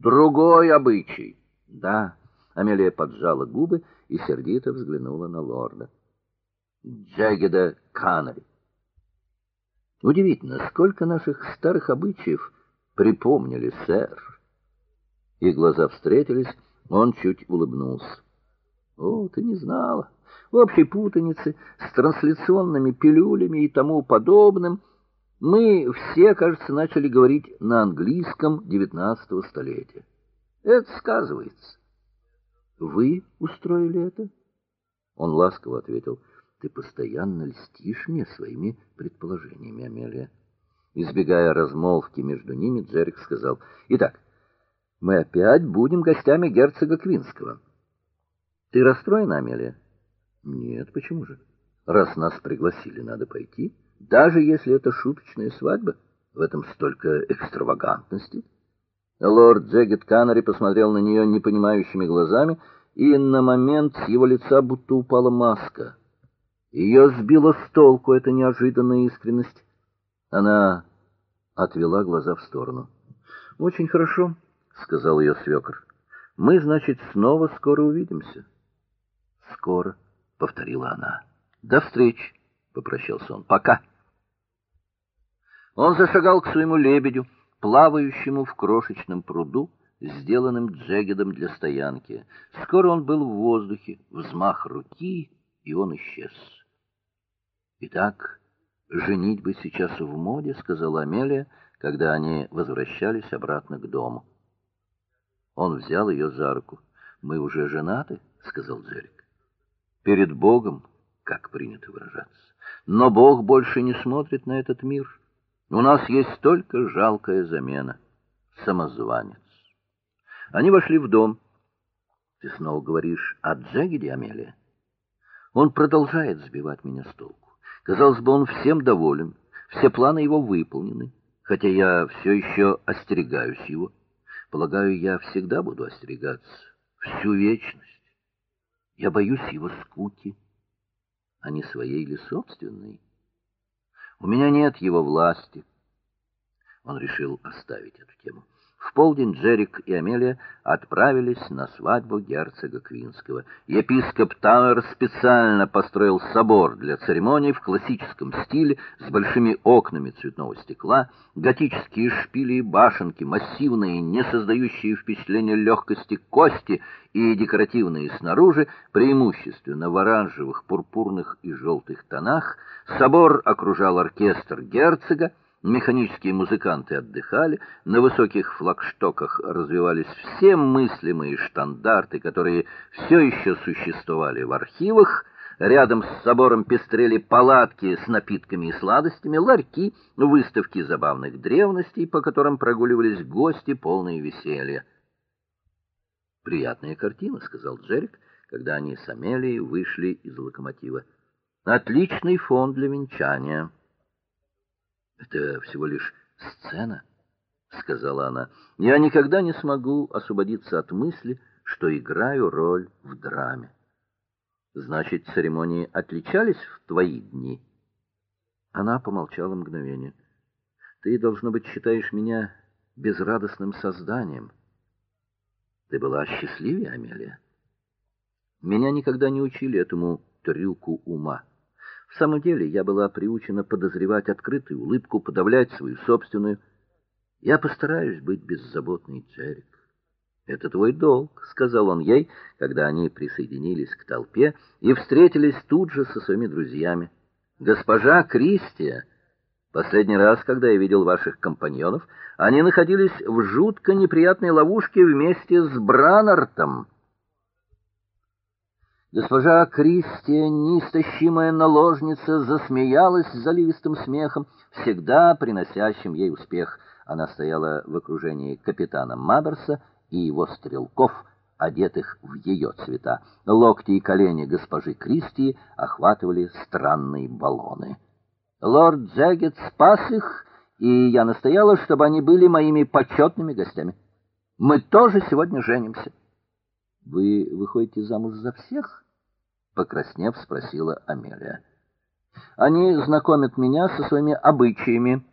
Другой обычай. Да, Амелия поджала губы и сердито взглянула на лорда. Джагеда Канари. Удивительно, сколько наших старых обычаев припомнили, сэр. Их глаза встретились, он чуть улыбнулся. О, ты не знала. В общей путанице с трансляционными пилюлями и тому подобным мы все, кажется, начали говорить на английском XIX столетия. Это сказывается. Вы устроили это? Он ласково ответил: "Ты постоянно льстишь мне своими предположениями, Амелия". Избегая размолвки между ними, Джерик сказал: "Итак, мы опять будем гостями герцога Квинского. Ты расстроена, Амелия?" "Нет, почему же? Раз нас пригласили, надо пойти, даже если это шуточная свадьба. В этом столько экстравагантности". Лорд Джегет Канари посмотрел на нее непонимающими глазами, и на момент с его лица будто упала маска. Ее сбила с толку эта неожиданная искренность. Она отвела глаза в сторону. "Очень хорошо", сказал ее свекр. "Мы, значит, снова скоро увидимся". "Скоро", повторила она. "До встречи", попрощался он. "Пока". Он зашагал к своему лебедю плавающему в крошечном пруду, сделанном джегедом для стоянки. Скоро он был в воздухе, взмах руки, и он исчез. Итак, женить бы сейчас в моде, сказала Амелия, когда они возвращались обратно к дому. Он взял ее за руку. Мы уже женаты, сказал Джерик. Перед Богом, как принято выражаться. Но Бог больше не смотрит на этот мир. У нас есть только жалкая замена самозванец. Они вошли в дом. Ты снова говоришь о Джегеде, Амелия? Он продолжает сбивать меня с толку. Казалось бы, он всем доволен, все планы его выполнены, хотя я все еще остерегаюсь его. Полагаю, я всегда буду остерегаться всю вечность. Я боюсь его скуки, а не своей или собственной. У меня нет его власти. Он решил оставить эту тему. В полдень Джерик и Амелия отправились на свадьбу герцога Квинского. Епископ Тауэр специально построил собор для церемоний в классическом стиле с большими окнами цветного стекла, готические шпили и башенки, массивные, не создающие впечатления легкости кости и декоративные снаружи, преимущественно в оранжевых, пурпурных и желтых тонах. Собор окружал оркестр герцога, Механические музыканты отдыхали, на высоких флагштоках развивались все мыслимые штандарты, которые все еще существовали в архивах. Рядом с собором пестрели палатки с напитками и сладостями, ларьки, выставки забавных древностей, по которым прогуливались гости, полные веселья. Приятная картина, сказал Джерик, когда они с Амелией вышли из локомотива. Отличный фон для венчания. Это всего лишь сцена, сказала она. Я никогда не смогу освободиться от мысли, что играю роль в драме. Значит, церемонии отличались в твои дни? Она помолчала мгновение. Ты должно быть считаешь меня безрадостным созданием. Ты была счастливее, Амелия. Меня никогда не учили этому трюку ума. В самом деле, я была приучена подозревать открытую улыбку, подавлять свою собственную. Я постараюсь быть беззаботной, Джерик. Это твой долг, сказал он ей, когда они присоединились к толпе и встретились тут же со своими друзьями. Госпожа Кристия, последний раз, когда я видел ваших компаньонов, они находились в жутко неприятной ловушке вместе с Бранартом. Госпожа Кристия, неистощимая наложница, засмеялась заливистым смехом, всегда приносящим ей успех. Она стояла в окружении капитана Маберса и его стрелков, одетых в ее цвета. Локти и колени госпожи Кристии охватывали странные баллоны. Лорд Джегет спас их, и я настояла, чтобы они были моими почетными гостями. Мы тоже сегодня женимся. Вы выходите замуж за всех? покраснев, спросила Амелия. Они знакомят меня со своими обычаями,